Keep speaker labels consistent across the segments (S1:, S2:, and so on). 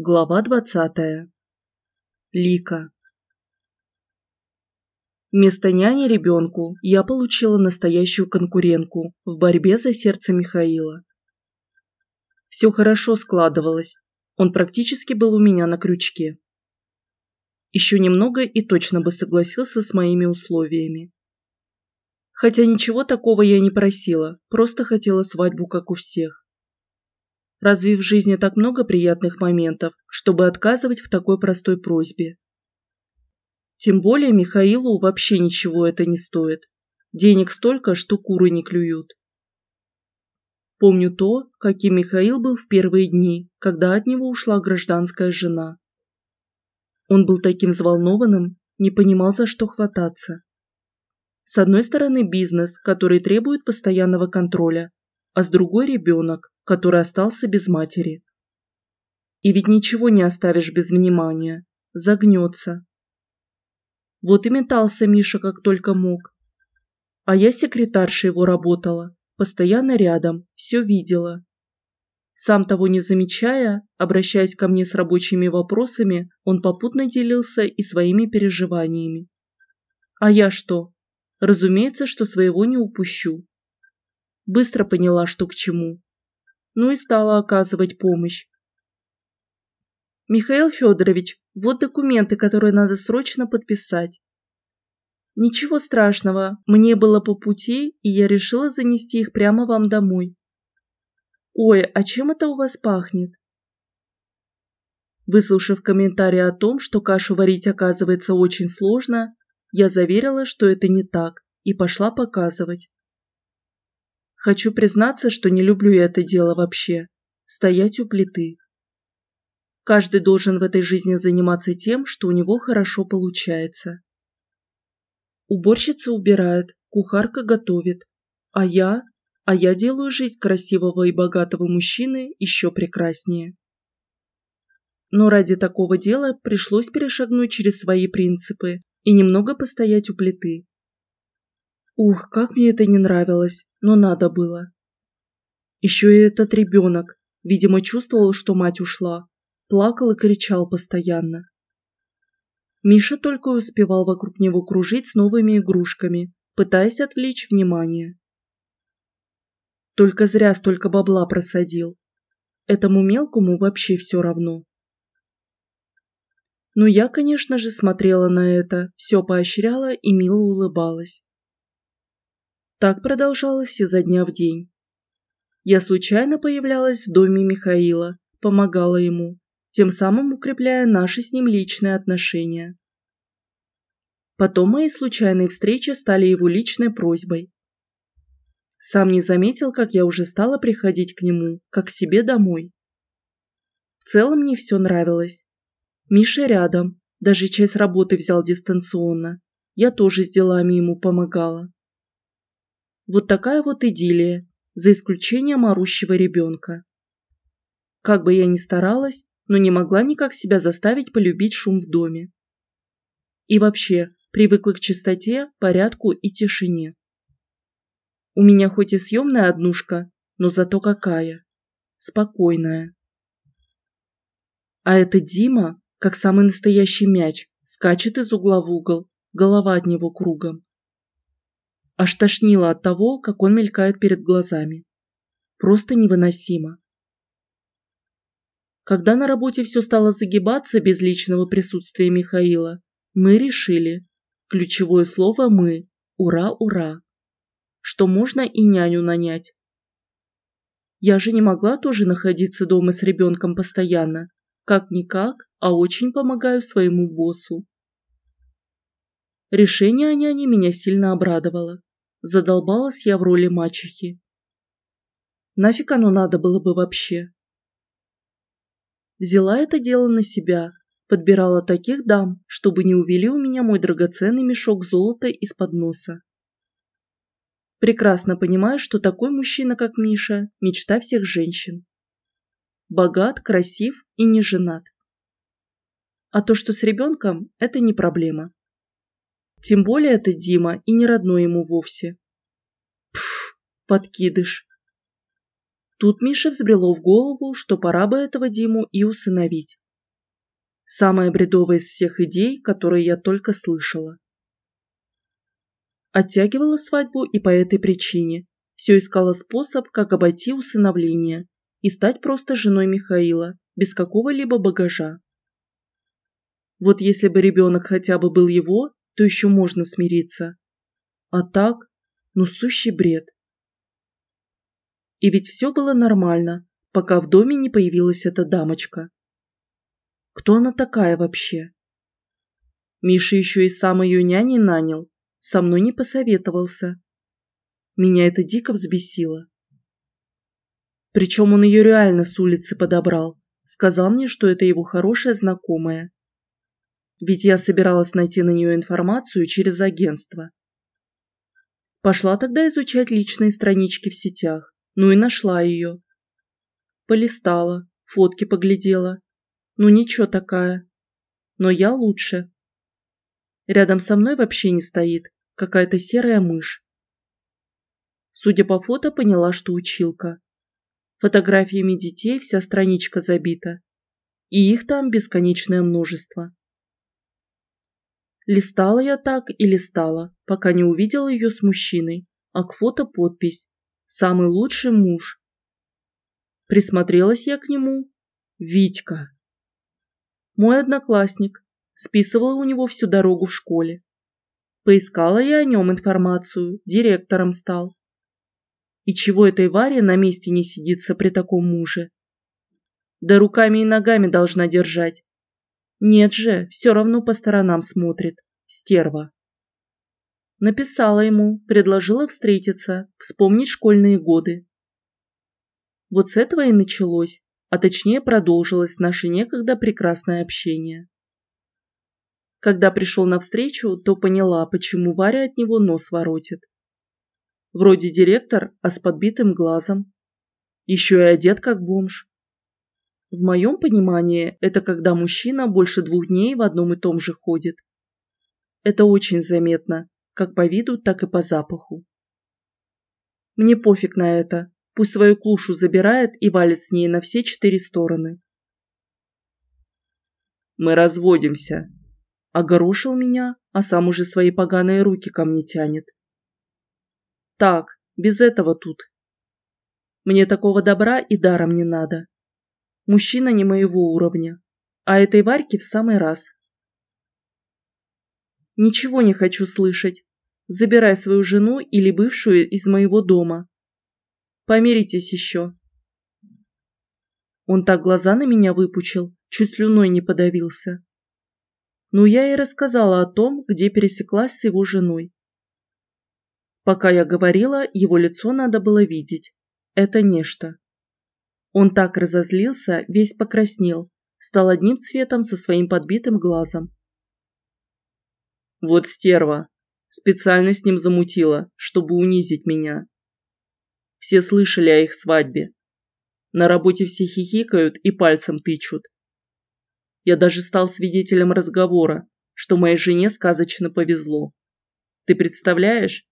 S1: Глава двадцатая. Лика. Вместо няни ребенку я получила настоящую конкурентку в борьбе за сердце Михаила. Все хорошо складывалось, он практически был у меня на крючке. Еще немного и точно бы согласился с моими условиями. Хотя ничего такого я не просила, просто хотела свадьбу, как у всех. Разве в жизни так много приятных моментов, чтобы отказывать в такой простой просьбе? Тем более Михаилу вообще ничего это не стоит. Денег столько, что куры не клюют. Помню то, каким Михаил был в первые дни, когда от него ушла гражданская жена. Он был таким взволнованным, не понимал, за что хвататься. С одной стороны бизнес, который требует постоянного контроля, а с другой ребенок, который остался без матери. И ведь ничего не оставишь без внимания, загнется. Вот и метался Миша как только мог. А я секретаршей его работала, постоянно рядом, все видела. Сам того не замечая, обращаясь ко мне с рабочими вопросами, он попутно делился и своими переживаниями. А я что? Разумеется, что своего не упущу. Быстро поняла, что к чему ну и стала оказывать помощь. «Михаил Федорович, вот документы, которые надо срочно подписать». «Ничего страшного, мне было по пути, и я решила занести их прямо вам домой». «Ой, а чем это у вас пахнет?» Выслушав комментарий о том, что кашу варить оказывается очень сложно, я заверила, что это не так, и пошла показывать. Хочу признаться, что не люблю это дело вообще. Стоять у плиты. Каждый должен в этой жизни заниматься тем, что у него хорошо получается. Уборщица убирает, кухарка готовит. А я? А я делаю жизнь красивого и богатого мужчины еще прекраснее. Но ради такого дела пришлось перешагнуть через свои принципы и немного постоять у плиты. Ух, как мне это не нравилось, но надо было. Еще и этот ребенок, видимо, чувствовал, что мать ушла, плакал и кричал постоянно. Миша только успевал вокруг него кружить с новыми игрушками, пытаясь отвлечь внимание. Только зря столько бабла просадил. Этому мелкому вообще все равно. Но я, конечно же, смотрела на это, все поощряла и мило улыбалась. Так продолжалось изо дня в день. Я случайно появлялась в доме Михаила, помогала ему, тем самым укрепляя наши с ним личные отношения. Потом мои случайные встречи стали его личной просьбой. Сам не заметил, как я уже стала приходить к нему, как к себе домой. В целом мне все нравилось. Миша рядом, даже часть работы взял дистанционно. Я тоже с делами ему помогала. Вот такая вот идиллия, за исключением орущего ребенка. Как бы я ни старалась, но не могла никак себя заставить полюбить шум в доме. И вообще, привыкла к чистоте, порядку и тишине. У меня хоть и съемная однушка, но зато какая. Спокойная. А это Дима, как самый настоящий мяч, скачет из угла в угол, голова от него кругом. Аж тошнило от того, как он мелькает перед глазами. Просто невыносимо. Когда на работе все стало загибаться без личного присутствия Михаила, мы решили, ключевое слово «мы», ура, ура, что можно и няню нанять. Я же не могла тоже находиться дома с ребенком постоянно, как-никак, а очень помогаю своему боссу. Решение о няне меня сильно обрадовало. Задолбалась я в роли мачехи. Нафиг оно надо было бы вообще? Взяла это дело на себя, подбирала таких дам, чтобы не увели у меня мой драгоценный мешок золота из-под носа. Прекрасно понимаю, что такой мужчина, как Миша, мечта всех женщин. Богат, красив и не женат. А то, что с ребенком, это не проблема. Тем более это Дима и не родной ему вовсе. Пф, подкидыш. Тут Мише взбрело в голову, что пора бы этого Диму и усыновить. Самая бредовая из всех идей, которые я только слышала. Оттягивала свадьбу и по этой причине. Все искала способ, как обойти усыновление и стать просто женой Михаила, без какого-либо багажа. Вот если бы ребенок хотя бы был его, то еще можно смириться. А так, ну сущий бред. И ведь все было нормально, пока в доме не появилась эта дамочка. Кто она такая вообще? Миша еще и сам ее няней нанял, со мной не посоветовался. Меня это дико взбесило. Причем он ее реально с улицы подобрал, сказал мне, что это его хорошая знакомая. Ведь я собиралась найти на нее информацию через агентство. Пошла тогда изучать личные странички в сетях, ну и нашла ее. Полистала, фотки поглядела. Ну ничего такая. Но я лучше. Рядом со мной вообще не стоит какая-то серая мышь. Судя по фото, поняла, что училка. Фотографиями детей вся страничка забита. И их там бесконечное множество. Листала я так и листала, пока не увидела ее с мужчиной, а к фото подпись «Самый лучший муж». Присмотрелась я к нему. Витька. Мой одноклассник. Списывала у него всю дорогу в школе. Поискала я о нем информацию, директором стал. И чего этой Варе на месте не сидится при таком муже? Да руками и ногами должна держать. Нет же, все равно по сторонам смотрит. Стерва. Написала ему, предложила встретиться, вспомнить школьные годы. Вот с этого и началось, а точнее продолжилось наше некогда прекрасное общение. Когда пришел навстречу, то поняла, почему Варя от него нос воротит. Вроде директор, а с подбитым глазом. Еще и одет как бомж. В моем понимании, это когда мужчина больше двух дней в одном и том же ходит. Это очень заметно, как по виду, так и по запаху. Мне пофиг на это, пусть свою клушу забирает и валит с ней на все четыре стороны.
S2: «Мы разводимся», –
S1: огорошил меня, а сам уже свои поганые руки ко мне тянет. Так, без этого тут. Мне такого добра и даром не надо. Мужчина не моего уровня, а этой Варьке в самый раз. Ничего не хочу слышать. Забирай свою жену или бывшую из моего дома. Помиритесь еще. Он так глаза на меня выпучил, чуть слюной не подавился. Ну, я и рассказала о том, где пересеклась с его женой. Пока я говорила, его лицо надо было видеть. Это нечто. Он так разозлился, весь покраснел, стал одним цветом со своим подбитым глазом.
S2: Вот стерва. Специально с ним замутила, чтобы унизить меня. Все слышали о их свадьбе. На работе все хихикают и пальцем тычут. Я даже стал свидетелем разговора, что моей жене сказочно повезло. Ты представляешь,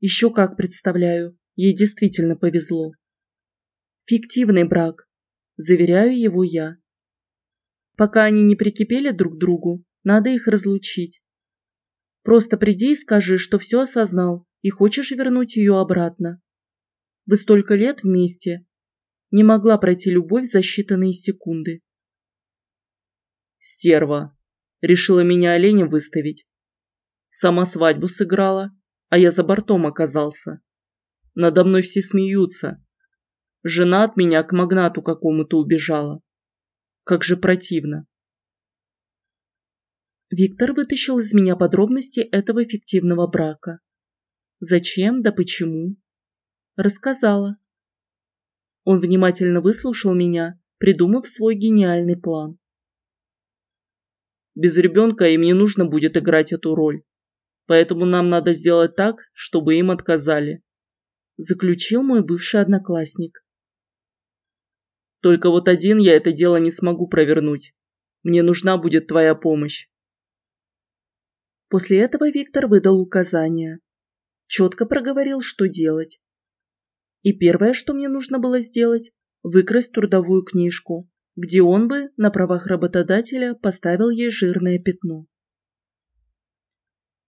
S1: еще как представляю, ей действительно повезло. Фиктивный брак, заверяю его я. Пока они не прикипели друг к другу, надо их разлучить. Просто приди и скажи, что все осознал и хочешь вернуть ее обратно. Вы столько лет вместе. Не могла пройти любовь за считанные секунды.
S2: Стерва. Решила меня оленем выставить. Сама свадьбу сыграла, а я за бортом оказался. Надо мной все смеются. Жена от меня к магнату какому-то убежала. Как же противно.
S1: Виктор вытащил из меня подробности этого фиктивного брака. Зачем, да почему? Рассказала. Он внимательно выслушал меня, придумав свой гениальный план.
S2: Без ребенка им не нужно будет играть эту роль. Поэтому нам надо сделать так, чтобы им отказали. Заключил мой бывший одноклассник. Только вот один я это дело не смогу провернуть. Мне нужна будет твоя помощь.
S1: После этого Виктор выдал указания. Четко проговорил, что делать. И первое, что мне нужно было сделать, выкрасть трудовую книжку, где он бы на правах работодателя поставил ей жирное пятно.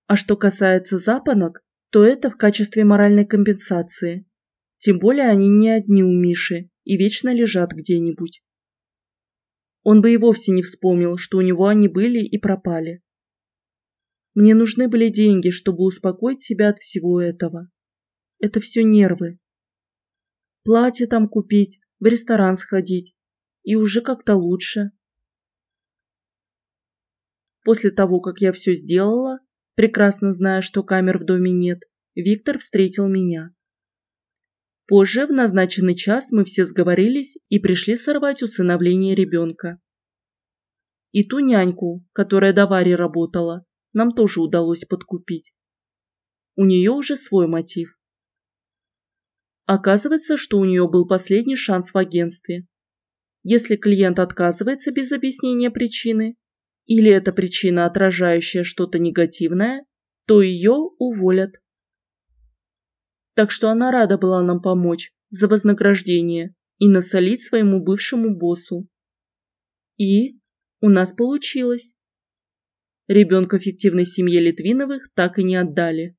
S1: А что касается запонок, то это в качестве моральной компенсации. Тем более они не одни у Миши и вечно лежат где-нибудь. Он бы и вовсе не вспомнил, что у него они были и пропали. Мне нужны были деньги, чтобы успокоить себя от всего этого. Это все нервы. Платье там купить, в ресторан сходить. И уже как-то лучше. После того, как я все сделала, прекрасно зная, что камер в доме нет, Виктор встретил меня. Позже, в назначенный час, мы все сговорились и пришли сорвать усыновление ребенка. И ту няньку, которая до Вари работала, нам тоже удалось подкупить. У нее уже свой мотив. Оказывается, что у нее был последний шанс в агентстве. Если клиент отказывается без объяснения причины, или эта причина отражающая что-то негативное, то ее уволят. Так что она рада была нам помочь за вознаграждение и насолить своему бывшему боссу. И у нас получилось. Ребенка фиктивной семье Литвиновых так и не отдали.